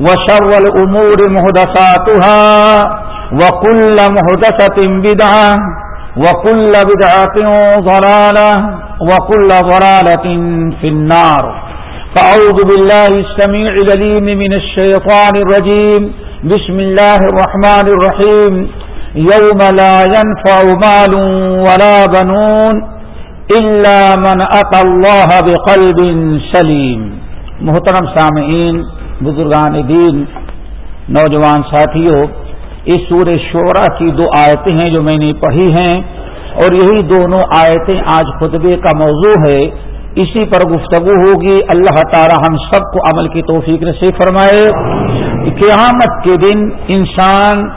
وشر الأمور مهدساتها وكل مهدسة بدعة وكل بدعة ضلالة وكل ضلالة في النار. فأعوذ بالله السميع لليم من الشيطان الرجيم. بسم الله الرحمن الرحيم. يوم لا ينفع مال ولا بنون إلا من أتى الله بقلب سليم. محترم سامعین بزرگان دین، نوجوان ساتھیوں، اس سور شعرا کی دو آیتیں ہیں جو میں نے پڑھی ہیں اور یہی دونوں آیتیں آج خطبے کا موضوع ہے۔ اسی پر گفتگو ہوگی۔ اللہ تعالی ہم سب کو عمل کی توفیق سے فرمائے قیامت کے دن انسان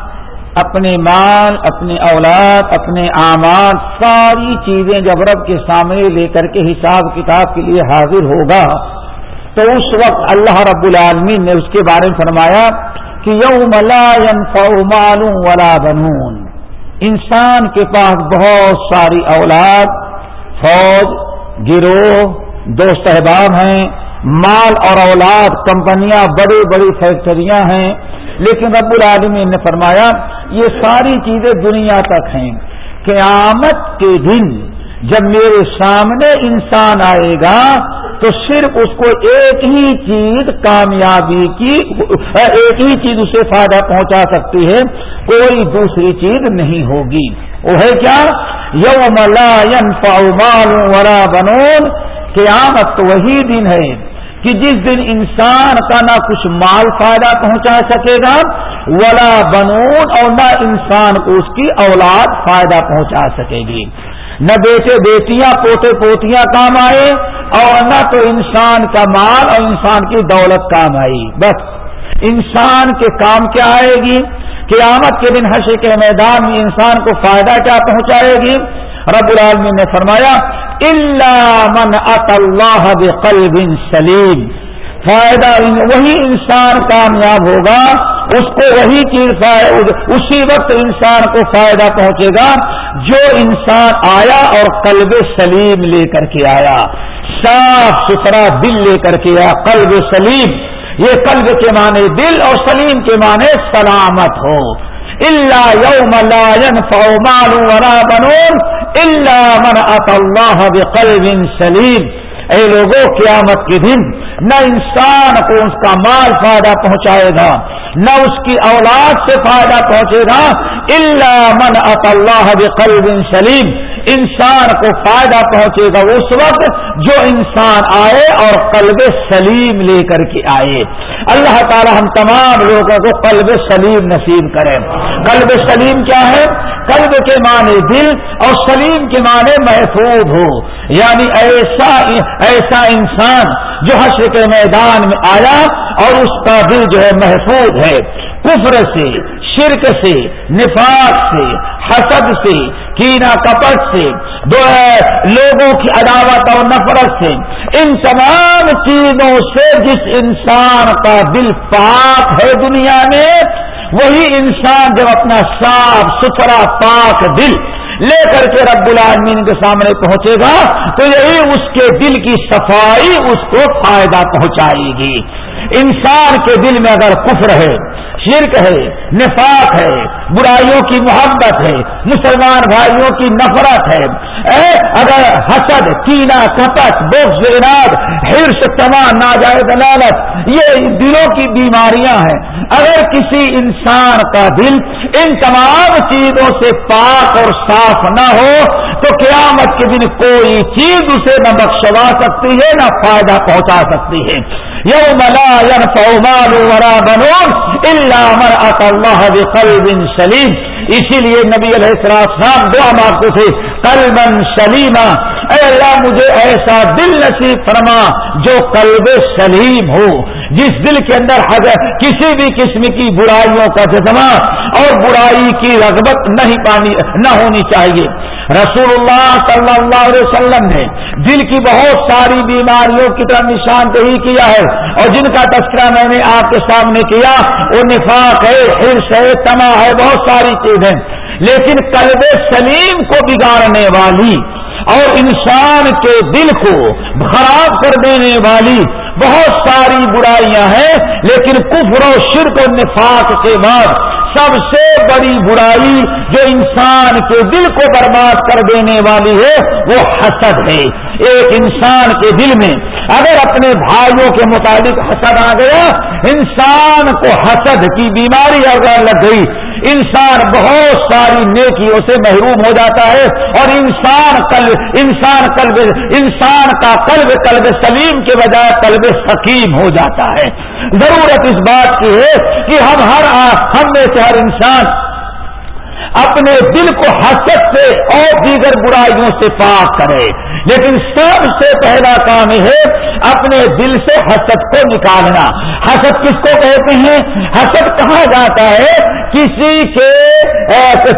اپنے مال، اپنے اولاد، اپنے اعمال ساری چیزیں جب رب کے سامنے لے کر کے حساب کتاب کے لیے حاضر ہوگا تو اس وقت اللہ رب العالمین نے اس کے بارے میں فرمایا کہ یوم لا ينفع مال ولا بنون۔ انسان کے پاس بہت ساری اولاد، فوج، گروہ، دوست احباب ہیں، مال اور اولاد، کمپنیاں، بڑی بڑی فیکٹریاں ہیں۔ لیکن رب العالمین نے فرمایا یہ ساری چیزیں دنیا تک ہیں۔ قیامت کے دن جب میرے سامنے انسان آئے گا تو صرف اس کو ایک ہی چیز کامیابی کی، ایک ہی چیز اسے فائدہ پہنچا سکتی ہے، کوئی دوسری چیز نہیں ہوگی۔ وہ ہے کیا؟ یوم لا ينفع مال ولا بنون۔ قیامت تو وہی دن ہے کہ جس دن انسان کا نہ کچھ مال فائدہ پہنچا سکے گا، ولا بنون اور نہ انسان کو اس کی اولاد فائدہ پہنچا سکے گی۔ نہ بیٹے بیٹیاں، پوتے پوتیاں کام آئے اور نہ تو انسان کا مال اور انسان کی دولت کام آئی۔ بس، انسان کے کام کیا آئے گی؟ قیامت کے دن حشر کے میدان میں انسان کو فائدہ کیا پہنچائے گی؟ رب العالمین نے فرمایا اللہ من اللہ بقلب سلیم فائدہ وہی انسان کامیاب ہوگا اس کو وہی چیز اسی وقت انسان کو فائدہ پہنچے گا جو انسان آیا اور قلب سلیم لے کر کے آیا۔ صاف ستھرا دل لے کر کے آیا، قلب سلیم۔ یہ قلب کے معنی دل اور سلیم کے معنی سلامت ہو۔ اللہ یوم لا ينفع مال ولا بنون اللہ من اللہ بقلب سلیم اے لوگوں قیامت کے دن نہ انسان کو اس کا مال فائدہ پہنچائے گا، نہ اس کی اولاد سے فائدہ پہنچے گا اللہ من اللہ بقلب سلیم۔ انسان کو فائدہ پہنچے گا اس وقت جو انسان آئے اور قلب سلیم لے کر کے آئے۔ اللہ تعالی ہم تمام لوگوں کو قلب سلیم نصیب کریں قلب سلیم کیا ہے؟ قلب کے معنی دل اور سلیم کے معنی محفوظ ہو۔ یعنی ایسا ایسا انسان جو حشر کے میدان میں آیا اور اس کا دل جو ہے محفوظ ہے۔ کفر سے، شرک سے، نفاق سے، حسد سے کینا کپٹ سے دو لوگوں کی عداوت اور نفرت سے۔ ان تمام چیزوں سے جس انسان کا دل پاک ہے دنیا میں، وہی انسان جب اپنا صاف ستھرا پاک دل لے کر کے رب العالمین کے سامنے پہنچے گا، تو یہی اس کے دل کی صفائی اس کو فائدہ پہنچائے گی۔ انسان کے دل میں اگر کفر ہے شرک ہے، نفاق ہے، برائیوں کی محبت ہے، مسلمان بھائیوں کی نفرت ہے۔ اے اگر حسد کینا کپٹ بوکس اناد ہرش تما ناجائز لالت یہ دلوں کی بیماریاں ہیں۔ اگر کسی انسان کا دل ان تمام چیزوں سے پاک اور صاف نہ ہو تو قیامت کے دن کوئی چیز اسے نہ بخشوا سکتی ہے، نہ فائدہ پہنچا سکتی ہے۔ یوم لا ينفع مال ولا بنون الا من اتى الله بقلب سلیم اسی لیے نبی علیہ السلام دعا مانگتے تھے، قلبا سلیما اے اللہ مجھے ایسا دل نصیب فرما جو قلب سلیم ہو، جس دل کے اندر حضرت کسی بھی قسم کی برائیوں کا جذبہ اور برائی کی رغبت نہیں پانی، نہ ہونی چاہیے۔ رسول اللہ صلی اللہ علیہ وسلم نے دل کی بہت ساری بیماریوں کی طرح نشاندہی کیا ہے اور جن کا تذکرہ میں نے آپ کے سامنے کیا، وہ نفاق ہے، حرص ہے تما ہے، بہت ساری چیزیں۔ لیکن قلب سلیم کو بگاڑنے والی اور انسان کے دل کو خراب کر دینے والی بہت ساری برائیاں ہیں، لیکن کفر و شرک و نفاق کے بعد سب سے بڑی برائی جو انسان کے دل کو برباد کر دینے والی ہے، وہ حسد ہے۔ ایک انسان کے دل میں اگر اپنے بھائیوں کے مطابق حسد آ گیا، انسان کو حسد کی بیماری اگر لگ گئی۔ انسان بہت ساری نیکیوں سے محروم ہو جاتا ہے اور انسان قلب انسان قلب انسان کا قلب قلب سلیم کے بجائے قلب سکیم ہو جاتا ہے۔ ضرورت اس بات کی ہے کہ ہم ہر ہم میں سے ہر انسان اپنے دل کو حسد سے اور دیگر برائیوں سے پاک کرے۔ لیکن سب سے پہلا کام ہے اپنے دل سے حسد کو نکالنا۔ حسد کس کو کہتے ہیں؟ حسد کہا جاتا ہے؟ کسی کے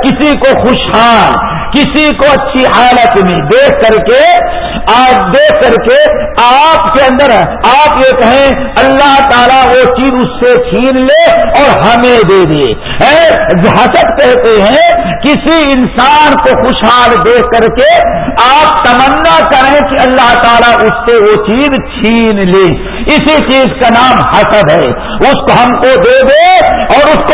کسی کو خوشحال۔ کسی کو اچھی حالت میں دیکھ کر کے آپ دیکھ کر کے آپ کے اندر آپ یہ کہیں، اللہ تعالیٰ وہ چیز اس سے چھین لے اور ہمیں دے دے۔ حسد کہتے ہیں، کسی انسان کو خوشحال دیکھ کر کے آپ تمنا کریں کہ اللہ تعالیٰ اس سے وہ چیز چھین لے۔ اسی چیز کا نام حسد ہے۔ اس کو ہم کو دے دے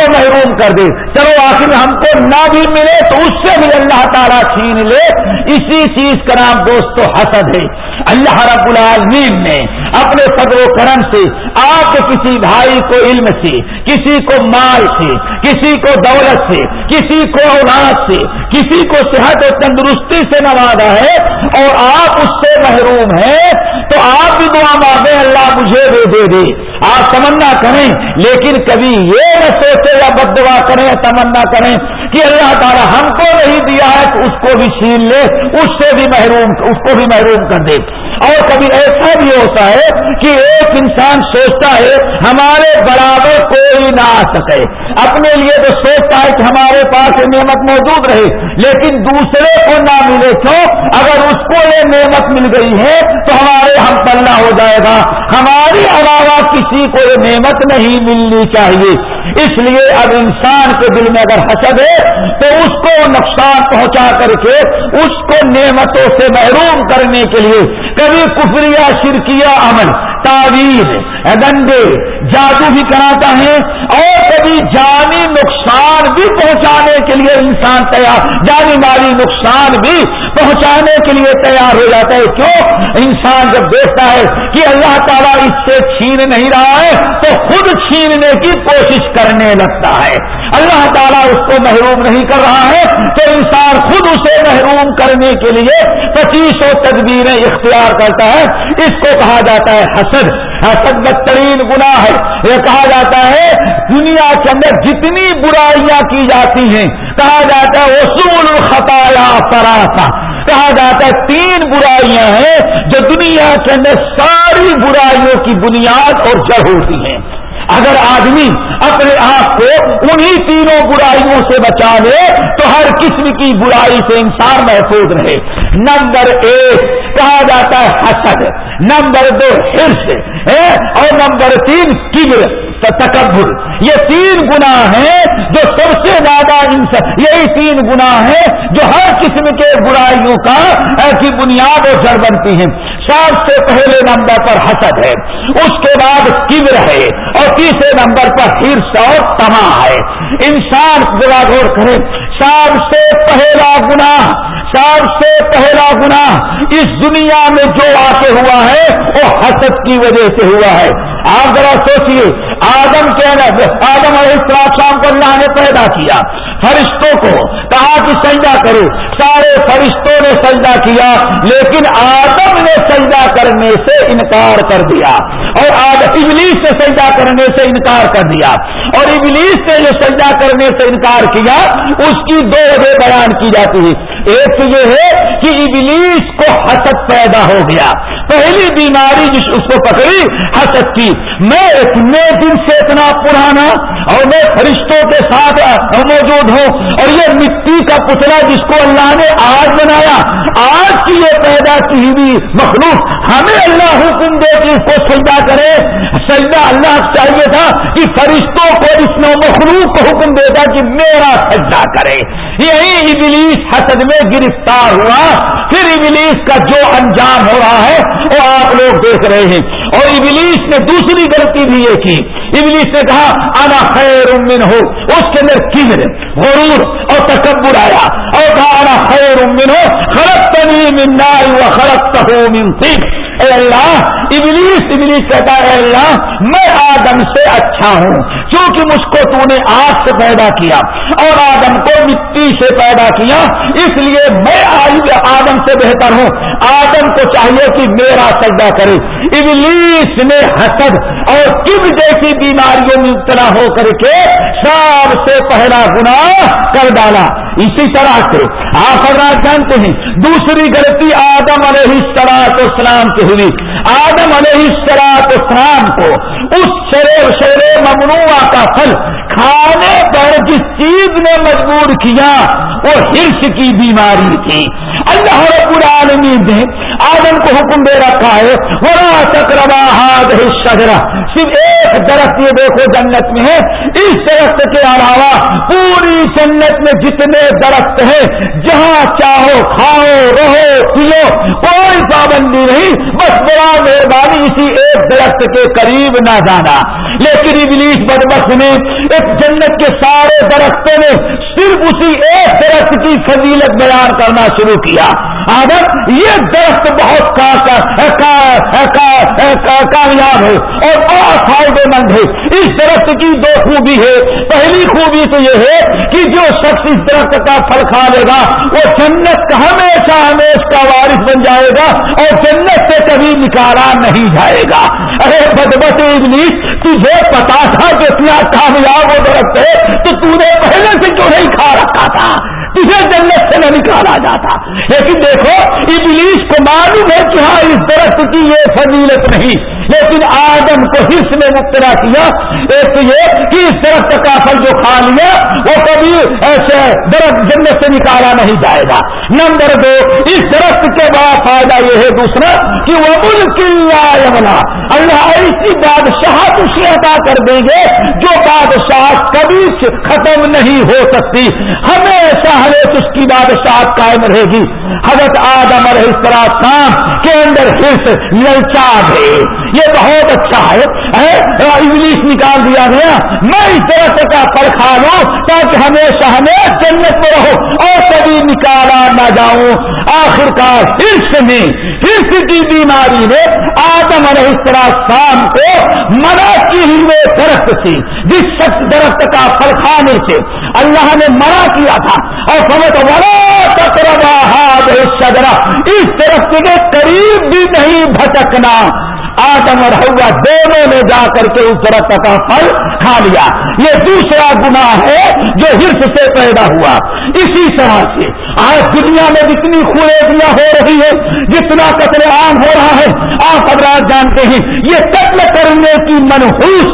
کو محروم کر دے۔ چلو آخر ہم کو نہ بھی ملے تو اس سے بھی اللہ تعالیٰ چھین لے۔ اسی چیز کا نام دوستو حسد ہے۔ اللہ رب العالمین نے اپنے فضل و کرم سے آپ کسی بھائی کو علم سے، کسی کو مال سے، کسی کو دولت سے، کسی کو اولاد سے، کسی کو صحت و تندرستی سے نوازا ہے اور آپ اس سے محروم ہیں۔ تو آپ بھی دعا مانگیں، اللہ مجھے دے دے دے۔ آپ تمنا کریں، لیکن کبھی یہ نہ سوچے یا بد دعا کریں، تمنا کریں کہ اللہ تعالیٰ ہم کو نہیں دیا ہے، تو اس کو بھی چھین لے، اس سے بھی محروم، اس کو بھی محروم کر دے۔ اور کبھی ایسا بھی ہوتا ہے کہ ایک انسان سوچتا ہے ہمارے برابر کوئی نہ آ سکے۔ اپنے لیے تو سوچتا ہے کہ ہمارے پاس یہ نعمت موجود رہے، لیکن دوسرے کو نہ ملے۔ کیوں؟ اگر اس کو یہ نعمت مل گئی ہے تو ہمارے ہم پلنا ہو جائے گا۔ ہماری علاوہ کسی کو یہ نعمت نہیں ملنی چاہیے۔ اس لیے اب انسان کے دل میں اگر حسد ہے تو اس کو نقصان پہنچا کر کے اس کو نعمتوں سے محروم کرنے کے لیے کبھی کفریا شرکیا عمل تعویذ گنڈے جادو بھی کراتا ہے اور کبھی جانی نقصان بھی پہنچانے کے لیے انسان تیار، جانی مالی نقصان بھی پہنچانے کے لیے تیار ہو جاتا ہے۔ کیوں؟ انسان جب دیکھتا ہے کہ اللہ تعالیٰ اس سے چھین نہیں رہا ہے تو خود چھیننے کی کوشش کرنے لگتا ہے۔ اللہ تعالیٰ اس کو محروم نہیں کر رہا ہے تو انسان خود اسے محروم کرنے کے لیے پچیسوں تدبیریں اختیار کرتا ہے۔ اس کو کہا جاتا ہے حسد۔ حسد بدترین گناہ ہے۔ یہ کہا جاتا ہے دنیا کے اندر جتنی برائیاں کی جاتی ہیں۔ کہا جاتا ہے اصول خطایا فراتا۔ کہا جاتا ہے تین برائیاں ہیں جو دنیا کے اندر ساری برائیوں کی بنیاد اور جڑ ہوتی ہیں۔ اگر آدمی اپنے آپ کو انہی تینوں برائیوں سے بچا لے، تو ہر قسم کی برائی سے انسان محفوظ رہے۔ نمبر ایک، کہا جاتا ہے حسد۔ نمبر دو ہرس اور نمبر تین، کبر۔ تکبر یہ تین گنا ہیں جو سب سے زیادہ انسان یہی تین گنا ہیں جو ہر قسم کے برائیوں کا ایسی بنیاد اور جڑ بنتی ہیں۔ سب سے پہلے نمبر پر حسد ہے، اس کے بعد کبر ہے اور تیسرے نمبر پر ہرس اور تما ہے۔ انسان گلا گور کرے۔ سب سے پہلا گنا سب سے پہلا گنا اس دنیا میں جو واقع ہوا ہے، وہ حسد کی وجہ سے ہوا ہے۔ آپ ذرا سوچیے آدم کے آدم علیہ السلام کو اللہ نے پیدا کیا، فرشتوں کو کہا کہ سجدہ کرو۔ سارے فرشتوں نے سجدہ کیا، لیکن آدم نے سجدہ کرنے سے انکار کر دیا۔ اور ابلیس سے سجدہ کرنے سے انکار کر دیا۔ اور ابلیس نے جو سجدہ کرنے سے انکار کیا، اس کی دو وجہ بیان کی جاتی ہے ایک تو یہ ہے کہ ابلیس کو حسد پیدا ہو گیا۔ پہلی بیماری جس اس کو پکڑی، حسد کی۔ میں اتنے دن سے اتنا پرانا اور میں فرشتوں کے ساتھ موجود ہوں اور یہ مٹی کا پتلا جس کو اللہ نے آج بنایا، آج کی یہ پیدا کی ہوئی مخلوق ہمیں اللہ حکم دے کہ اس کو سجدہ کرے۔ سجدہ اللہ چاہیے تھا کہ فرشتوں کو اس میں مخلوق کو حکم دے گا کہ میرا سجدہ کرے۔ یہی ابلیس حسد میں گرفتار ہوا۔ پھر ابلیس کا جو انجام ہو رہا ہے، وہ آپ لوگ دیکھ رہے ہیں۔ اور ابلیس نے دوسری غلطی بھی یہ کی۔ ابلیس نے کہا، انا خیر من ہو اس کے اندر کبر، غرور اور تکبر آیا۔ اور کہا، انا خیر من ہو خرق تنی من نار و خرق من تیک اے اللہ، ابلیس ابلیس کہتا ہے، اے اللہ، میں آدم سے اچھا ہوں کیونکہ مجھ کو تو نے آگ سے پیدا کیا اور آدم کو مٹی سے پیدا کیا، اس لیے میں آدم سے بہتر ہوں۔ آدم کو چاہیے کہ میرا سجدہ کرے۔ ابلیس نے حسد اور کب جیسی بیماریوں میں مبتلا ہو کر کے سب سے پہلا گنا کر ڈالا۔ اسی طرح سے آپ حضرات جانتے ہیں، دوسری غلطی آدم علیہ سراط اسلام کی ہوئی۔ آدم علیہ سراط اسلام کو اس شرے شیر ممنوع کا پھل کھانے پر جس چیز نے مجبور کیا، وہ ہرس کی بیماری تھی۔ اللہ رب العالمین نے آدم کو حکم دے رکھا ہے۔ ورا تقربا ہاتھ شجرا صرف ایک درخت یہ دیکھو جنت میں ہے۔ اس درخت کے علاوہ پوری جنت میں جتنے درخت ہیں، جہاں چاہو کھاؤ، رہو، پیو، کوئی پابندی نہیں۔ بس بڑا مہربانی اسی ایک درخت کے قریب نہ جانا۔ لیکن ابلیس بدبخت نے ایک جنت کے سارے درختوں نے صرف اسی ایک درخت کی فضیلت بیان کرنا شروع کیا۔ آدم، یہ درخت بہت کامیاب ہے اور بہت فائدے مند ہے۔ اس درخت کی دو خوبی ہے پہلی خوبی تو یہ ہے کہ جو شخص اس درخت کا پھل کھا لے گا، وہ جنت کا ہمیشہ ہمیشہ کا وارث بن جائے گا اور جنت سے کبھی نکالا نہیں جائے گا۔ ارے بدبت ابلیس، تجھے پتا تھا کہ اتنا کامیاب وہ درخت ہے، تو تو نے پہلے سے جو نہیں کھا رکھا تھا؟ تجھے جنت سے نہ نکالا جاتا۔ لیکن دیکھو، ابلیس کو معلوم ہے کہ ہاں اس درخت کی یہ فضیلت نہیں۔ لیکن آدم کو حص میں مبتلا کیا، ایک تو یہ کہ اس درخت کا پھل جو کھا لیا، وہ کبھی ایسے درخت جنت سے نکالا نہیں جائے گا۔ نمبر دو، اس درخت کے بعد فائدہ یہ ہے دوسرا کہ وہ ملک اللہ ایسی بادشاہ اسی ادا کر دیں گے جو بادشاہ کبھی ختم نہیں ہو سکتی۔ ہمیشہ ہمیں اس کی بادشاہ قائم رہے گی۔ حضرت آدم اور اس طرح کے اندر حص، للچا ہے یہ بہت اچھا ہے۔ انگلش نکال دیا گیا۔ میں اس طرح سے کا پل کھا لوں تاکہ ہمیشہ ہمیں جنت میں رہو اور کبھی نکالا نہ جاؤں۔ آخر کار ہرس میں، ہرس کی بیماری نے آدم علیہ السلام کو منع کی ہوئے درخت سے جس شخص درخت کا پل کھانے سے اللہ نے منع کیا تھا۔ اور سمجھ بڑا تقربا ہاتھ شجرا اس درخت کے قریب بھی نہیں بھٹکنا۔ آدم اور ہوا دونوں نے جا کر کے اس درخت کا پھل کھا لیا۔ یہ دوسرا گنا ہے جو ہرس سے پیدا ہوا۔ اسی طرح سے آج دنیا میں جتنی خوریبیاں ہو رہی ہے جتنا قتل عام ہو رہا ہے، آپ حضرات جانتے ہیں، یہ قتل کرنے کی منحوس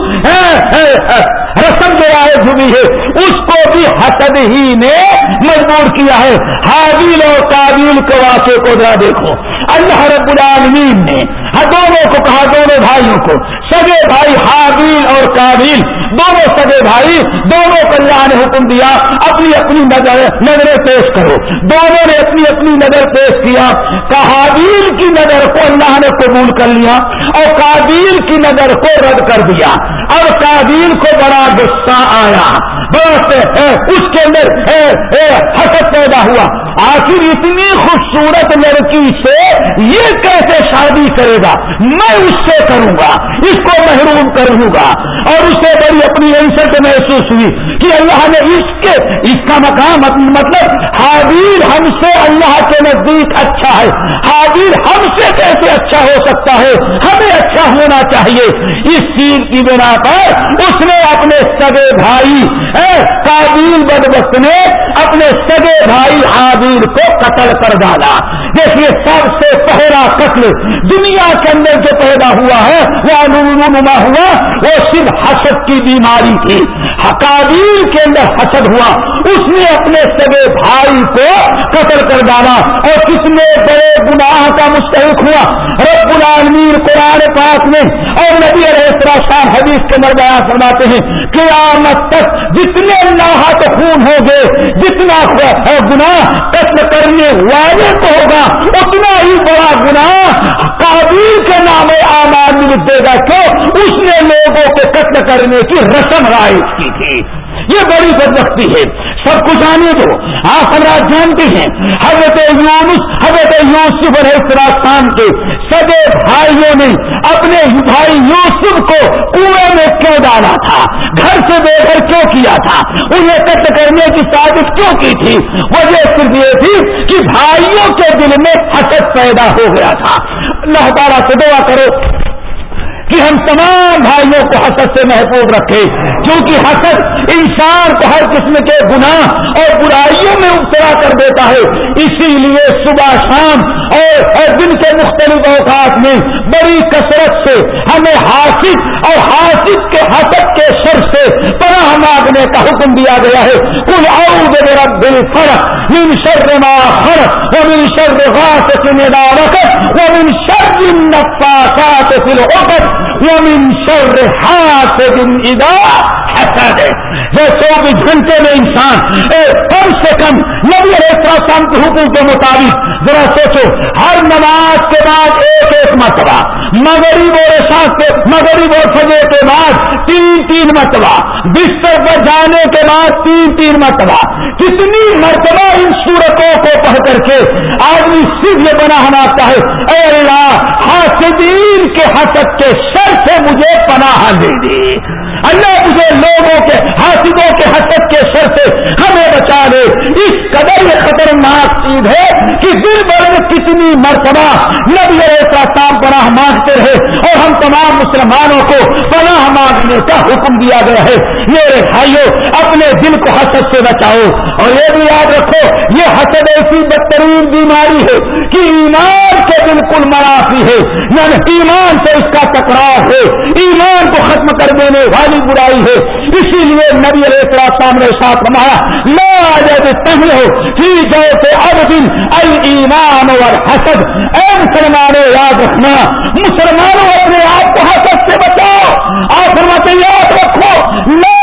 رسم جو آئے ہوئی ہے۔ اس کو بھی حسد ہی نے مجبور کیا ہے۔ حابیل اور کابیل کے واقعے کو ذرا دیکھو۔ اللہ رب العالمین نے دونوں کو کہا، دونوں بھائیوں کو۔ سگے بھائی حابیل اور کابیل دونوں سگے بھائی، دونوں کو اللہ نے حکم دیا، اپنی اپنی نظر نظریں پیش کرو۔ دونوں نے اپنی اپنی نظر پیش کیا۔ کابیل کی نظر کو اللہ نے قبول کر لیا اور کابیل کی نظر کو رد کر دیا۔ اور کابیل کو بڑا غصہ آیا۔ بڑا اس کے اندر حسد پیدا ہوا۔ آخر اتنی خوبصورت لڑکی سے یہ کیسے شادی کرے گا؟ میں اس سے کروں گا، اس کو محروم کروں گا۔ اور اسے بڑی اپنی عزت محسوس ہوئی کہ اللہ نے اس کے، اس کا مقام مطلب حاضر ہم سے اللہ کے نزدیک اچھا ہے۔ حاضر ہم سے کیسے اچھا ہو سکتا ہے؟ ہمیں اچھا ہونا چاہیے۔ اس چیز کی بنا پر اس نے اپنے سگے بھائی کابل بدبخت نے اپنے سگے بھائی حاضر کو قتل کر ڈالا۔ دیکھیے، سب سے پہلا قتل دنیا کے اندر جو پیدا ہوا ہے، وہ نما ہوا وہ صرف حسد کی بیماری تھی۔ حقابیل کے اندر حسد ہوا۔ اس نے اپنے سگے بھائی کو قتل کر ڈالا اور کتنے بڑے گناہ کا مستحق ہوا۔ رب العالمین قرآن پاک میں اور نبی علیہ السلام حدیث کے اندر بیان فرماتے ہیں قیامت تک جتنے لاہت خون ہوں گے، جتنا گناہ قتل کرنے والے کو ہوگا، اتنا ہی بڑا گناہ قابل کے نام آماد دے گا کیوں اس نے لوگوں کو قتل کرنے کی رسم رائج کی تھی۔ یہ بڑی بدبختی ہے۔ سب کچھ آنے دو۔ آپ حضرات جانتے ہیں، حضرت یونس، حضرت یوسف علیہ السلام کے سگے بھائیوں نے اپنے بھائی یوسف کو کنویں میں کیوں ڈالا تھا؟ گھر سے بے گھر کیوں کیا تھا؟ انہیں قتل کرنے کی سازش کیوں کی تھی؟ وجہ صرف یہ تھی کہ بھائیوں کے دل میں حسد پیدا ہو گیا تھا۔ اللہ تعالیٰ سے دعا کرو۔ کہ ہم تمام بھائیوں کو حسد سے محفوظ رکھیں، کیونکہ حسد انسان کو ہر قسم کے گناہ اور برائیوں میں ابتلا کر دیتا ہے۔ اسی لیے صبح شام اور دن کے مختلف اوقات میں بڑی کثرت سے ہمیں حاصل اور حاصل کے حسد کے سر سے پناہ مانگنے کا حکم دیا گیا ہے۔ کل آؤ رب فرق من شر ما خلق ومن شر غاسق اذا وقت ومن شر النفاثات في العقد۔ ومن شر حاسد اذا حسد۔ جو چوبیس گھنٹے میں انسان کم سے کم نبی السلام کے حکم کے مطابق، ذرا سوچو، ہر نماز کے بعد ایک ایک مرتبہ، مغرب اور ساتھ کے، مغرب اور سجے کے بعد تین تین مرتبہ، بستر پر جانے کے بعد تین تین مرتبہ۔ کتنی مرتبہ ان صورتوں کو پڑھ کر کے آدمی صرف یہ بنا ہونا ہے۔ اے اللہ، حاسدین! کے حسد کے سر سے مجھے پناہ دے دی۔ اللہ مجھے لوگوں کے حاصلوں کے حسد کے سر سے ہمیں بچا لے اس قدر یہ خطرناک چیز ہے کہ دل بھر میں کتنی مرتبہ نبی ایسا کام پناہ مانگتے رہے اور ہم تمام مسلمانوں کو پناہ مانگنے کا حکم دیا گیا ہے۔ میرے بھائیوں اپنے دل کو حسد سے بچاؤ۔ اور یہ بھی یاد رکھو، یہ حسد ایسی بدترین بیماری ہے کہ ایمان کے بالکل منافی ہے۔ یعنی ایمان سے اس کا ٹکراؤ ہے۔ ایمان کو ختم کر دینے والی والی برائی ہے۔ اسی لیے نبی علیہ السلام نے ساتھ رمایا لا تم ہو فی جیسے اب دن ایمان اور حسد اے مسلمانوں، یاد رکھنا، مسلمانوں اپنے آپ کو حسد سے بچاؤ۔ آپ فرماتے یاد رکھو، لا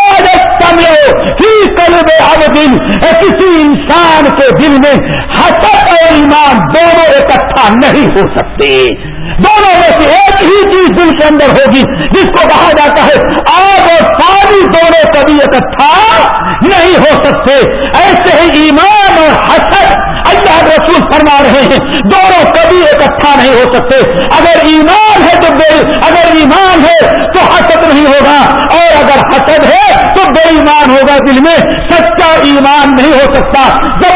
تم ہو فی قلب اب دن کسی انسان کے دل میں حسد اور ایمان دونوں اکٹھا نہیں ہو سکتے۔ دونوں میں سے ایک ہی چیز دل کے اندر ہوگی، جس کو کہا جاتا ہے، آگ اور پانی دونوں کبھی اکٹھا نہیں ہو سکتے۔ ایسے ہی ایمان اور حسد اللہ رسول فرما رہے ہیں۔ دونوں کبھی اکٹھا نہیں ہو سکتے۔ اگر ایمان ہے تو بے اگر ایمان ہے تو حسد نہیں ہوگا۔ اور اگر حسد ہے تو بے ایمان ہوگا دل میں۔ سچا ایمان نہیں ہو سکتا۔ جب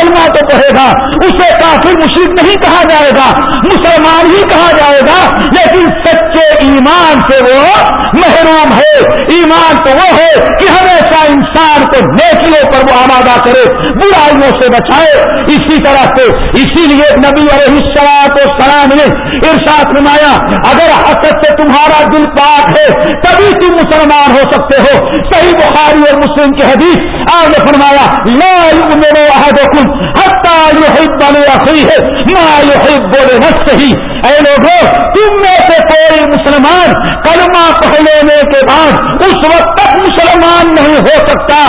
کلمہ تو کہے گا۔ اسے کافی مشرق نہیں کہا جائے گا۔ مسلمان ہی کہا جائے گا۔ لیکن سچے ایمان سے وہ محروم ہے۔ ایمان تو وہ ہے کہ ہمیشہ انسان کو نیکیوں پر وہ آمادہ کرے، برائیوں سے بچائے۔ اس اسی طرح سے اسی لیے نبی علیہ السلام کو سلام نے ارشاد نمایا اگر حسد سے تمہارا دل پاک ہے، تبھی تم مسلمان ہو سکتے ہو۔ صحیح بخاری اور مسلم کی حدیث آپ نے فرمایا، لا میرے احدکم حتی یحب لی ما یحب لنفسہ۔ اے لوگوں تم میں سے کوئی مسلمان کلمہ پڑھ لینے کے بعد اس وقت تک مسلمان نہیں ہو سکتا،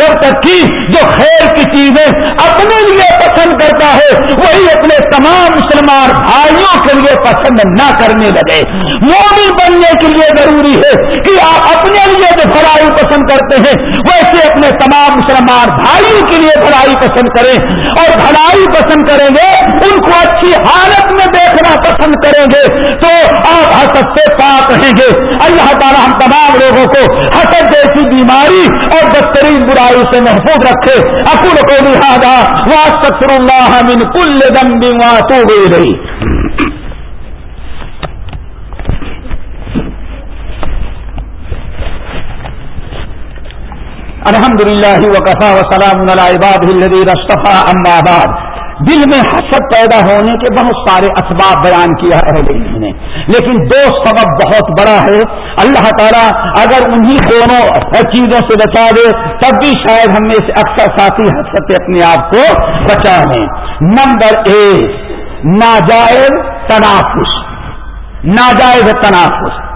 جب تک کہ جو خیر کی چیزیں اپنے لیے پسند کرتا ہے وہی اپنے تمام مسلمان بھائیوں کے لیے پسند نہ کرنے لگے۔ مومن بننے کے لیے ضروری ہے کہ آپ اپنے لیے جو بھلائی پسند کرتے ہیں، ویسے اپنے تمام مسلمان بھائیوں کے لیے بھلائی پسند کریں۔ اور بھلائی پسند کریں گے، ان کو اچھی حالت میں دیکھنا پسند کریں گے۔ تو آپ حسد سے پاک رہیں گے۔ اللہ تعالیٰ ہم تمام لوگوں کو حسد جیسی بیماری اور بدترین برائی سے محفوظ رکھے۔ اکل کو لہٰذا واسطر اللہ من کل دمبی واتو گئی رہی الحمد للہ وقفا وسلام عباد الذین اصطفى اما بعد۔ دل میں حسد پیدا ہونے کے بہت سارے اسباب بیان کیا ہے نے۔ لیکن دو سبب بہت بڑا ہے۔ اللہ تعالیٰ اگر انہی دونوں چیزوں سے بچا دے، تب بھی شاید ہم میں سے اکثر ساتھی حسد سے اپنے آپ کو بچا لیں۔ نمبر ایک، ناجائز تنافس۔ ناجائز تنافس۔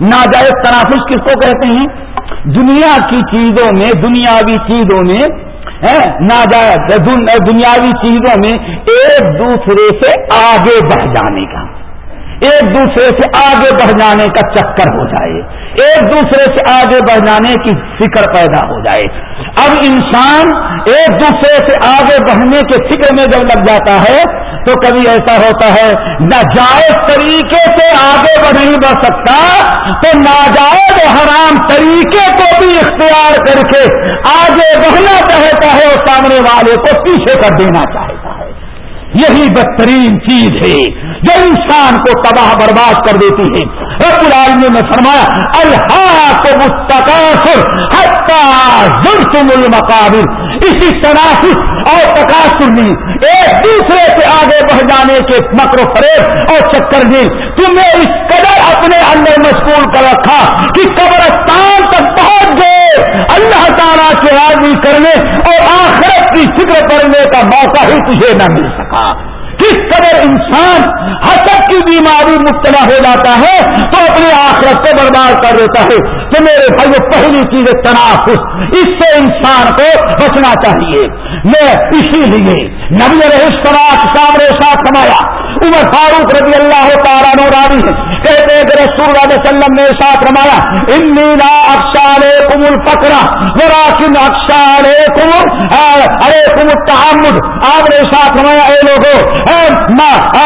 ناجائز تنافس کس کو کہتے ہیں؟ دنیا کی چیزوں میں، دنیاوی چیزوں میں ناجائز دنیاوی چیزوں میں ایک دوسرے سے آگے بڑھ جانے کا۔ ایک دوسرے سے آگے بڑھ جانے کا چکر ہو جائے۔ ایک دوسرے سے آگے بڑھ جانے کی فکر پیدا ہو جائے۔ اب انسان ایک دوسرے سے آگے بڑھنے کے فکر میں جب لگ جاتا ہے، تو کبھی ایسا ہوتا ہے، ناجائز طریقے سے آگے بڑھ نہیں بڑھ سکتا، تو ناجائز حرام طریقے کو بھی اختیار کر کے آگے بڑھنا چاہتا ہے اور سامنے والے کو پیچھے کر دینا چاہتا ہے۔ یہی بدترین چیز ہے جو انسان کو تباہ برباد کر دیتی ہے۔ رب العالمین نے فرمایا، الحاق مستقاصر حتی تم المقابل اسی تناسب اور تقاصر میں ایک دوسرے سے آگے بڑھ جانے کے مکر و فریب اور چکر میں تمہیں اس قدر اپنے اندر مشغول کر رکھا کہ قبرستان تک پہنچ گئے۔ اللہ تعالیٰ کے آدمی کرنے اور آخرت کی فکر کرنے کا موقع ہی تجھے نہ مل سکا۔ کس قدر انسان حسد کی بیماری مبتلا ہو جاتا ہے تو اپنی آخرت کو برباد کر دیتا ہے۔ تو میرے بھائی پہلی چیز تنافس، اس سے انسان کو بچنا چاہیے۔ میں اسی لیے نبی علیہ السلام سامنے ساتھ سمایا عمر فاروق رضی اللہ تعالیٰ نورانی ہے کہتے کہ رسول اللہ علیہ وسلم نے ساتھ رمایا امینا اکشار کم الفقرا وراکن اکشار کم ارے کم التحمد آپ نے ساتھ رمایا اے لوگوں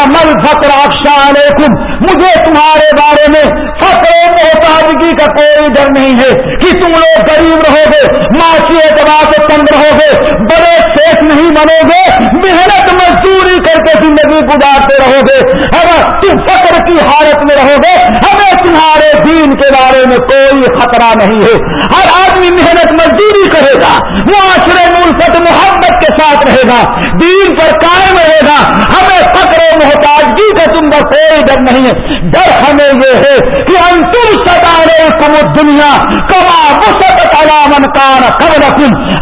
مل فقر اکشار کم مجھے تمہارے بارے میں فقر محتاجگی کا کوئی ڈر نہیں ہے کہ تم لوگ غریب رہو گے معاشی اعتبار سے تنگ رہو گے بڑے سیٹ نہیں بنو گے محنت مزدوری کر کے زندگی گزارتے رہو گے۔ اگر تم فقر کی حالت میں رہو گے۔ ہمیں تمہارے دین کے بارے میں کوئی خطرہ نہیں ہے۔ ہر آدمی محنت مزدوری کرے گا۔ معاشرے ملفت محبت کے ساتھ رہے گا۔ دین پر قائم رہے گا۔ ہمیں فقر و محتاجگی کا تم کا کوئی ڈر نہیں ہے۔ ڈر ہمیں یہ ہے کہ ہم تم ستارے کم دنیا کما وسط علامن کان خبر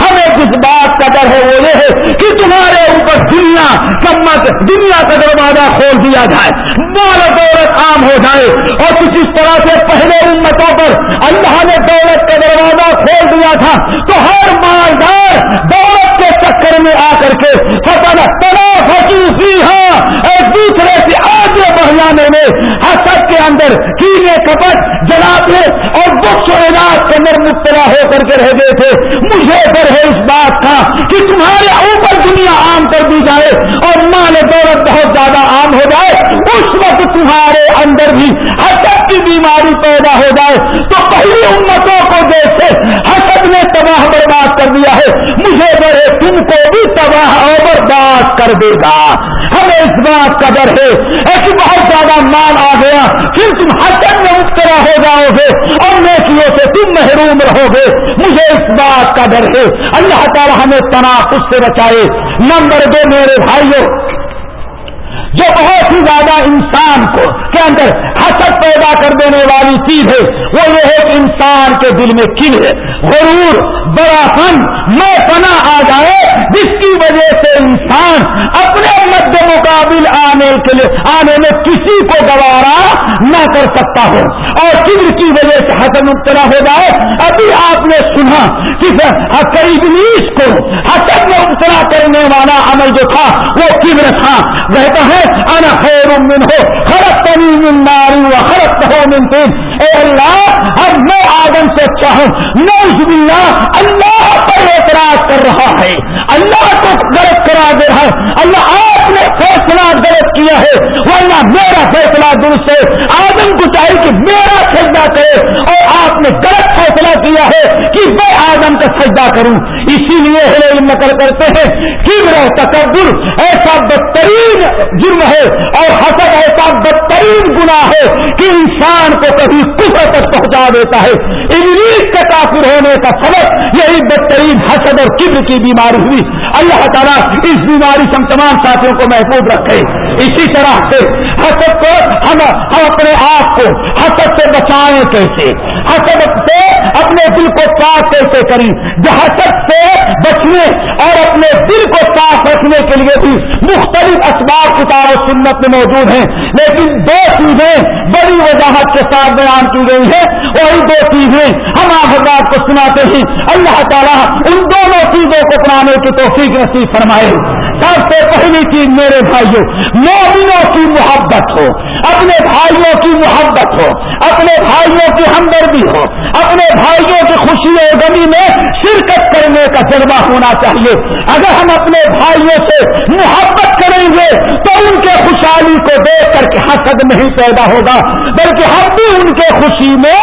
ہمیں جس بات کا ڈر ہے وہ یہ ہے کہ تمہارے اوپر دنیا کمت دنیا کا دروازہ کھول دیا جائے، مال دولت عام ہو جائے اور کچھ اس طرح سے پہلے امتوں پر اللہ نے دولت کا دروازہ کھول دیا تھا، تو ہر مالدار دولت کے چکر میں آ کر کے فتح تنا فصوصی ہاں ایک دوسرے سے آگے بڑھ جانے میں حسد کے اندر کیڑے کپٹ جلاتے اور بخش و علاج کے اندر مبتلا ہو کر کے رہ گئے تھے۔ مجھے ڈر ہے اس بات کا کہ تمہارے اوپر دنیا عام کر دی جائے اور مال دولت بہت زیادہ عام ہو جائے، اس وقت تمہارے اندر بھی حسد کی بیماری پیدا ہو جائے۔ تو پہلی امتوں کو جیسے حسد نے تباہ برباد کر دیا ہے۔ مجھے بڑے تم کو بھی تباہ اور برباد کر دے گا۔ ہمیں اس بات کا ڈر ہے۔ ایسی بہت زیادہ مال آ گیا، پھر تم حسد میں مبتلا ہو جاؤ گے اور نیکیوں سے تم محروم رہو گے۔ مجھے اس بات کا ڈر ہے۔ اللہ تعالیٰ ہمیں تناخ سے بچائے۔ نمبر دو میرے بھائیوں جو بہت ہی زیادہ انسان کو کے اندر حسد پیدا کر دینے والی چیز ہے۔ وہ یہ ہے کہ انسان کے دل میں کل ہے۔ غرور، بڑا فن میں پنا آ جائے، جس کی وجہ سے انسان اپنے مد مقابل آنے کے لیے، آنے میں کسی کو گوارا نہ کر سکتا ہو۔ اور کبر کی وجہ سے حسد مبتلا ہو جائے۔ ابھی آپ نے سنا کہ ابلیس کو حسد میں مبتلا کرنے والا عمل جو تھا، وہ کبر تھا۔ کہتا ہے، انا خیر من ہو خرط تنی من ناری و خرط ہو من تین اے اللہ، اب میں آدم سے اچھا ہوں۔ نوز اللہ پر اعتراض کر رہا ہے۔ اللہ کو غلط کرا دے رہا ہے۔ اللہ آپ نے فیصلہ غلط کیا ہے۔ ورنہ میرا فیصلہ درست ہے آدم کو چاہیے کہ میرا سجدہ کرے اور آپ نے غلط فیصلہ کیا ہے کہ میں آدم کا سجدہ کروں۔ اسی لیے نقل کرتے ہیں۔ کہ تکبر، ایسا بدترین جرم ہے اور حسد، ایسا بدترین گنا ہے کہ انسان کو کبھی کفر تک پہنچا دیتا ہے۔ انگلش کا کافر ہونے کا سبب یہی بدترین حسد اور کبر کی بیماری ہوئی۔ اللہ تعالیٰ اس بیماری سے ہم تمام ساتھیوں کو محفوظ رکھے۔ اسی طرح سے حسد کو ہم ہم اپنے آپ کو حسد سے بچائیں کیسے؟ حسد سے اپنے دل کو صاف کیسے کریں؟ حسد سے بچنے اور اپنے دل کو صاف رکھنے کے لیے بھی مختلف اسباب کتاب و سنت میں موجود ہیں۔ لیکن دو چیزیں بڑی وضاحت کے ساتھ بیان کی گئی ہیں وہی دو چیزیں ہم آپ کو سناتے ہیں۔ اللہ تعالیٰ ان دونوں چیزوں کو اپنانے کی توفیق نصیب فرمائے۔ سب سے پہلی چیز میرے بھائیوں، مومنوں کی محبت ہو، اپنے بھائیوں کی محبت ہو، اپنے بھائیوں کی ہمدردی ہو، اپنے بھائیوں کی خوشی اور غمی میں شرکت کرنے کا جذبہ ہونا چاہیے۔ اگر ہم اپنے بھائیوں سے محبت کریں گے، تو ان کے خوشحالی کو دیکھ کر کے حسد نہیں پیدا ہوگا، بلکہ ہم بھی ان کے خوشی میں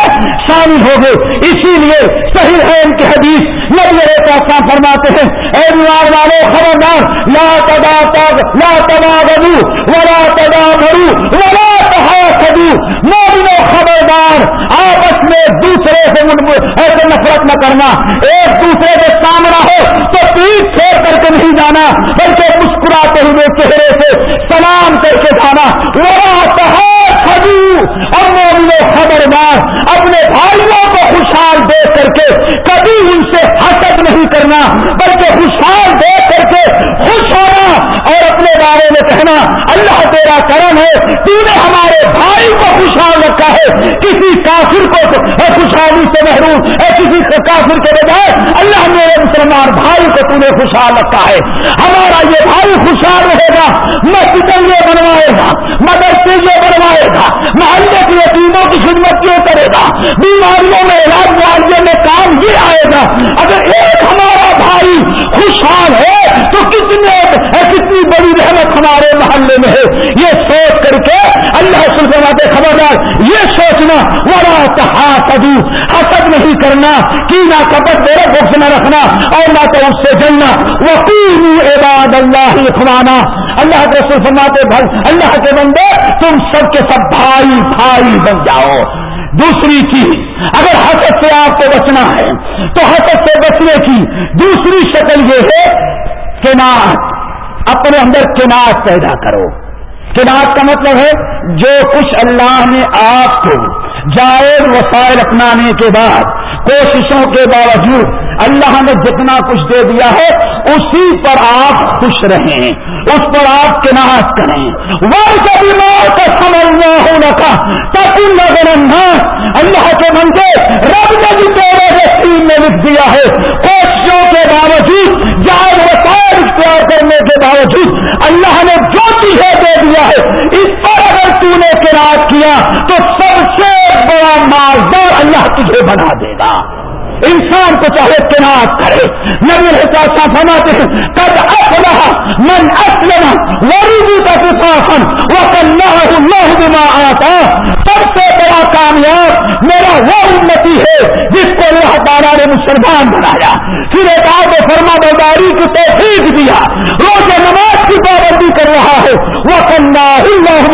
شامل ہوں گے۔ اسی لیے صحیح ہے ان کی حدیث نبی ایسا فرماتے ہیں، اے بیمار والے خبردار لا تدا تب لا تدا گرو ولا تدا گرو ولا تحاسدو مومنو خبردار، آپس میں دوسرے سے ایسے نفرت نہ کرنا. ایک دوسرے کے سامنا ہو تو پیٹ پھیر کر کے نہیں جانا، بلکہ مسکراتے ہوئے چہرے سے سلام کر کے جانا. ولا تحاسدو اور مومنو خبردار اپنے بھائیوں کو خوشحال دے کر کے کبھی ان سے حسد نہیں کرنا، بلکہ خوشحال دے کر کے خوش ہونا اور اپنے بارے کہنا، اللہ تیرا کرم ہے تو نے ہمارے بھائی کو خوشحال رکھا ہے۔ کسی کافر کو خوشحالی سے محروم کسی کافر کے بجائے اللہ میرے مسلمان بھائی کو تو نے خوشحال رکھا ہے۔ ہمارا یہ بھائی خوشحال رہے گا، مسجد یہ بنوائے گا، مدرسے یہ بنوائے گا، محلے کی یتیموں کی خدمت کیوں کرے گا؟ بیماریوں میں، علاج معالجے میں کام یہ آئے گا۔ اگر ایک ہمارا بھائی خوشحال ہے، تو کتنے کتنی بڑی رحمت ہمارے محلے میں ہے یہ سوچ کر کے اللہ سلسلہ خبردار، یہ سوچنا ورا کہا سدو حسد نہیں کرنا کی نہ کپٹ میرے بخش نہ رکھنا، اور نہ تو اس سے جلنا۔ وکیل عباد اللہ خوانا اللہ کے سلسلات اللہ کے بندے، تم سب کے سب بھائی بھائی بن جاؤ۔ دوسری چیز، اگر حسد سے آپ کو بچنا ہے، تو حسد سے بچنے کی دوسری شکل یہ ہے کہ اپنے اندر کناٹ پیدا کرو۔ کناٹ کا مطلب ہے جو کچھ اللہ نے آپ کو جائز وسائل اپنانے کے بعد، کوششوں کے باوجود اللہ نے جتنا کچھ دے دیا ہے، اسی پر آپ خوش رہیں، اس پر آپ کناٹ کریں۔ وہ کبھی مار کا سمجھنا ہونا کا تاکہ نظر اللہ کے بندے، رب نے بھی تیرے رسیم میں لکھ دیا ہے۔ کوششوں کے باوجود موجود اللہ نے جو چیزیں دے دیا ہے، اس پر اگر تو نے کناٹ کیا تو سب سے بڑا مالدار اللہ تجھے بنا دے گا۔ انسان کو چاہے تناز کرے۔ نبی حساب فرماتے ہیں کب اصلح من اسلم وریدی کا کسان وہ اللہ اللہ بما آتا سب سے بڑا کامیاب میرا وہ امتی ہے جس کو مسلمان بنایا۔ پھر ایک فرما برداری کی توفیق دیا۔ روز نماز کی پابندی کر رہا ہے۔ وہ اللہ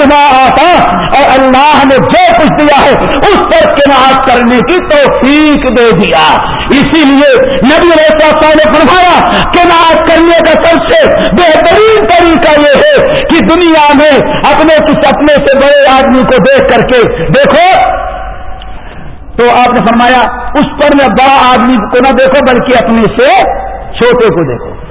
اللہ آتا اور اللہ نے جو کچھ دیا ہے، اس پر قناعت کرنے کی توفیق دے دیا۔ اسی لیے نبی رہتا نے فرمایا قناعت کرنے کا سب سے بہترین طریقہ یہ ہے کہ دنیا میں اپنے کس اپنے سے بڑے آدمی کو دیکھ کر کے دیکھو تو آپ نے فرمایا، اس پر میں بڑا آدمی کو نہ دیکھو، بلکہ اپنے سے چھوٹے کو دیکھو۔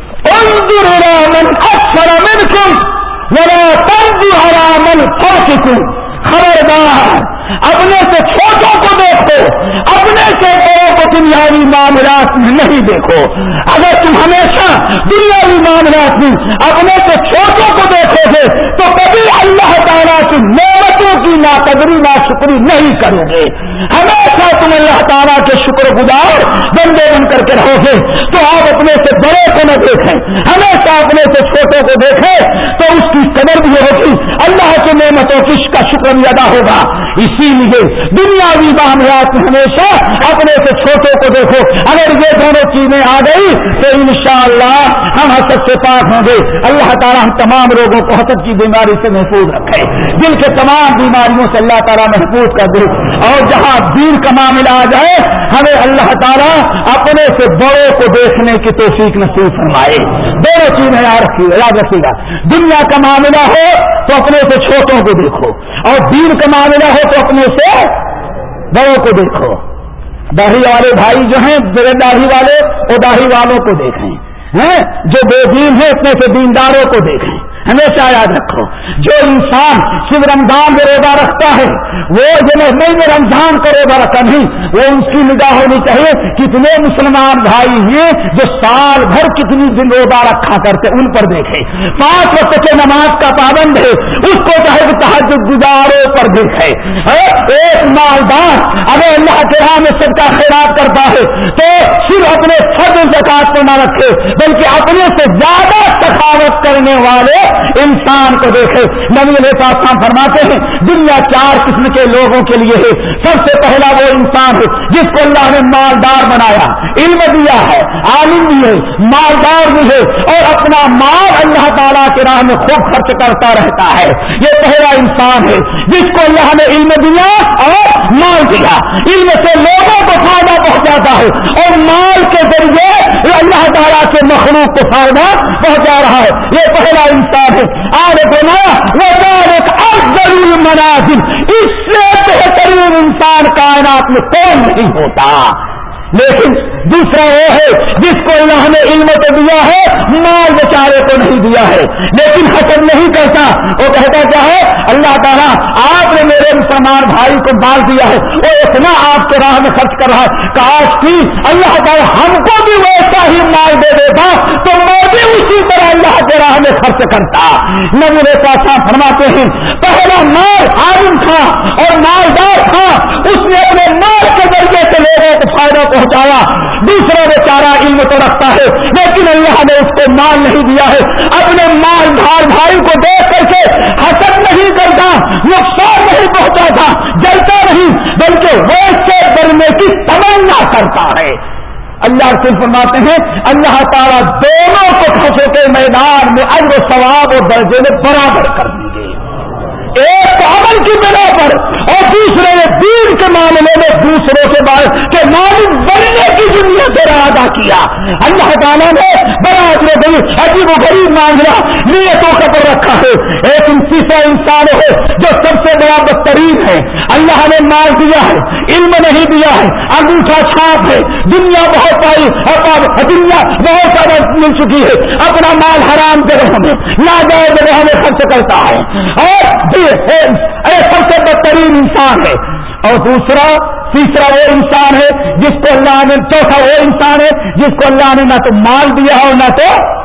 من اکثر منکم ولا تنظر من فاسقون خبردار۔ اپنے سے چھوٹوں کو دیکھو، اپنے سے بڑوں کو دنیاوی معاملات میں نہیں دیکھو۔ اگر تم ہمیشہ دنیاوی معاملات میں اپنے سے چھوٹوں کو دیکھو گے، تو کبھی اللہ تعالیٰ کی نعمتوں کی ناقدری نا شکری نہیں کرو گے۔ ہمیشہ تم اللہ تعالیٰ کے شکر گزار بندے بن کر کے رہو گے۔ تو آپ اپنے سے بڑے کو نہ دیکھیں۔ ہمیشہ اپنے سے چھوٹوں کو دیکھیں تو اس کی قدر بھی ہوگی۔ اللہ کی نعمتوں کی کا شکر بھی ادا ہوگا۔ اسی لیے دنیاوی معاملات میں ہمیشہ اپنے سے چھوٹے کو دیکھو۔ اگر یہ دونوں چیزیں آ گئی تو انشاءاللہ ہم حسد سے پاک ہوں گے۔ اللہ تعالیٰ ہم تمام لوگوں کو حسد کی بیماری سے محفوظ رکھے۔ دل کے تمام بیماریوں سے اللہ تعالیٰ محفوظ کر دے۔ اور جہاں دین کا معاملہ آ جائے، ہمیں اللہ تعالیٰ اپنے سے بڑوں کو دیکھنے کی توفیق نصیب فرمائے۔ دونوں چیزیں یاد رکھیے گا۔ دنیا کا معاملہ ہو تو اپنے سے چھوٹوں کو دیکھو اور دین کا معاملہ ہو تو اپنے سے بڑوں کو دیکھو۔ داڑھی والے بھائی جو ہیں داڑھی والے، وہ داڑھی والوں کو دیکھیں۔ جو بے دین ہے اتنے سے دینداروں کو دیکھیں۔ ہمیشہ یاد رکھو، جو انسان صرف رمضان میں روزہ رکھتا ہے، وہ جو نہیں میں رمضان کا روزہ رکھا نہیں، وہ اس کی نگاہ ہونی چاہیے کتنے مسلمان بھائی ہیں جو سال بھر کتنی دن روزہ رکھا کرتے، ان پر دیکھے۔ پانچ وقت کے نماز کا پابند ہے، اس کو چاہے تحج گزاروں پر دیکھے۔ ہاں، ایک مالدار اگر اللہ کے راہ میں سب کا خیرات کرتا ہے، تو صرف اپنے فضل زکات کو نہ رکھے، بلکہ اپنے سے زیادہ سخاوت کرنے والے انسان کو دیکھے۔ نبی علیہ السلام فرماتے ہیں، دنیا چار قسم کے لوگوں کے لیے ہے۔ سب سے پہلا وہ انسان ہے جس کو اللہ نے مالدار بنایا۔ علم دیا ہے، عالم بھی ہے، مالدار بھی ہے۔ اور اپنا مال اللہ تعالیٰ کے راہ میں خوب خرچ کرتا رہتا ہے۔ یہ پہلا انسان ہے جس کو اللہ نے علم دیا اور مال دیا۔ علم سے لوگوں کو فائدہ پہنچاتا ہے اور مال کے ذریعے اللہ تعالیٰ کے مخلوق کو فائدہ پہنچا رہا ہے۔ یہ پہلا انسان ہے۔ آج بنا وہ ایک ضرور مناظر اس سے بہترین انسان کائنات میں کون نہیں ہوتا۔ لیکن دوسرا وہ ہے، جس کو اللہ نے علم تو دیا ہے، مال بیچارے کو نہیں دیا ہے۔ لیکن حسد نہیں کرتا۔ وہ کہتا کیا ہے اللہ تعالیٰ، آپ نے میرے مسلمان بھائی کو مال دیا ہے۔ وہ اتنا آپ کے راہ میں خرچ کر رہا ہے۔ کاش کی اللہ تعالیٰ ہم کو بھی ویسا ہی مال دے دیتا تو میں بھی اسی طرح اللہ کے راہ میں خرچ کرتا۔ نبی ریسا فرماتے ہیں، پہلا مال عالم تھا اور مالدار تھا، اس نے اپنے مال کے ذریعے سے لوگوں کو فائدہ پہنچایا۔ دوسرا بیچارہ علم تو رکھتا ہے، لیکن اللہ نے اس کو مال نہیں دیا ہے۔ اپنے مال بھائی بھائی کو دیکھ کر کے حسد نہیں کرتا، نقصان نہیں پہنچاتا، جلتا نہیں، بلکہ ویسے کرنے کی تمنا کرتا ہے۔ اللہ سے فرماتے ہیں، اللہ تعالیٰ دونوں کو خسو کے میدان میں اجر و ثواب اور درجے میں برابر کر دیں گے۔ ایک عمل کی بنا پر اور دوسرے نے دین کے معاملے میں دوسروں سے بات کے معلوم بننے کی دنیا سے ادا کیا۔ اللہ تعالیٰ نے بڑا گئی عجیب و غریب معاملہ نیتوں کا پر رکھا ہے۔ ایک تیسرا انسان ہے جو سب سے بڑا بدترین ہے۔ اللہ نے مال دیا ہے، علم نہیں دیا ہے، انگوٹھا چھاپ ہے۔ دنیا بہت پائی اور دنیا بہت زیادہ مل چکی ہے۔ اپنا مال حرام جگہ میں ناجائز جگہ میں خرچ کرتا ہے۔ اور سب سے بدترین انسان ہے۔ اور دوسرا، تیسرا وہ انسان ہے جس کو اللہ نے، چوتھا وہ انسان ہے جس کو اللہ نے نہ تو مال دیا اور نہ تو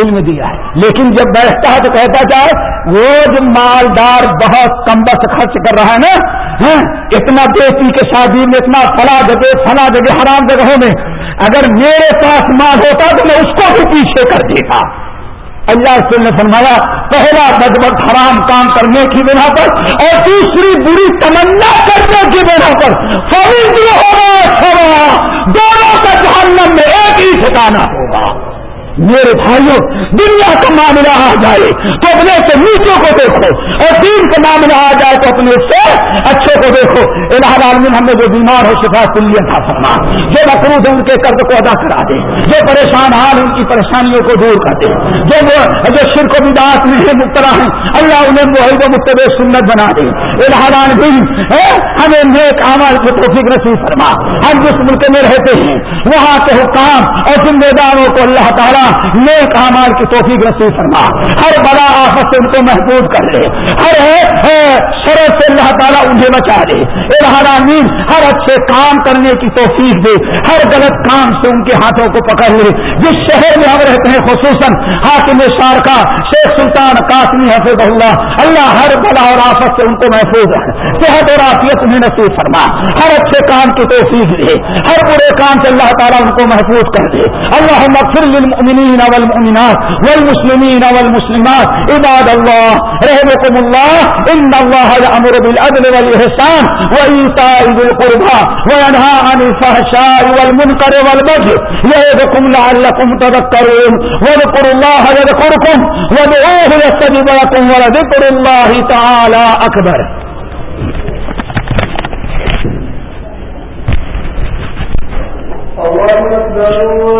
علم دیا ہے۔ لیکن جب بیٹھتا ہے تو کہتا جائے وہ جو مالدار بہت کم بس خرچ کر رہا ہے نا؟ ہاں، اتنا بیٹی کے شادی میں، اتنا فلا جگہ فلا جگہ، حرام جگہوں میں۔ اگر میرے پاس مال ہوتا تو میں اس کو بھی پیچھے کر دیتا۔ اللہ سے نے فرمایا، پہلا بدبت حرام کام کرنے کی بنا پر اور دوسری بری تمنا کرنے کی بنا پر۔ ہوگا دونوں کا جہنم میں ایک ہی ٹھکانا ہوگا۔ میرے بھائیوں، دنیا کا معاملہ آ جائے تو اپنے سے نیچوں کو دیکھو اور دین کا معاملہ آ جائے تو اپنے سے اچھے کو دیکھو۔ الہ عالمین ہم نے جو بیمار ہو شفا کلیہ تھا فرما جو مقروض ہے ان کے قرض کو ادا کرا دے، جو پریشان حال ان کی پریشانیوں کو دور کر دے، جو جو شرک و بداعت میں ہے مبتلا ہیں، اللہ انہیں محب و متب سنت بنا دے۔ الہ عالمین ہمیں نیک عمل کی توفیق نصیب فرما۔ ہم جس ملک میں رہتے ہیں، وہاں کے حکام اور ذمہ داروں کو اللہ تعالیٰ نیک اعمال کی توفیق نصیب فرما۔ ہر بڑا آفت سے ان کو محفوظ کر لے ہر شرط سے اللہ تعالیٰ انہیں بچا دے۔ الحرامین ہر اچھے کام کرنے کی توفیق دے۔ ہر غلط کام سے ان کے ہاتھوں کو پکڑ لے۔ جس شہر میں ہم رہتے ہیں، خصوصاً حاکم شارکا شیخ سلطان قاسمی حفظ اللہ اللہ ہر بڑا اور آفت سے ان کو محفوظ ہے صحت اور آفیت انہیں نصیب فرما۔ ہر اچھے کام کی توفیق دے۔ ہر برے کام سے اللہ تعالیٰ ان کو محفوظ کر دے۔ اللہ مغفر للمؤمنین والمؤمنات والمسلمين والمسلمات. عباد الله، رحمكم الله. إن الله يأمر بالعدل والإحسان وإيتاء ذي القربى وينهى عن الفحشاء والمنكر والبغي. يعظكم لعلكم تذكرون. واذكروا الله يذكركم وادعوه يستجب لكم ولذكر الله تعالى أكبر. الله أكبر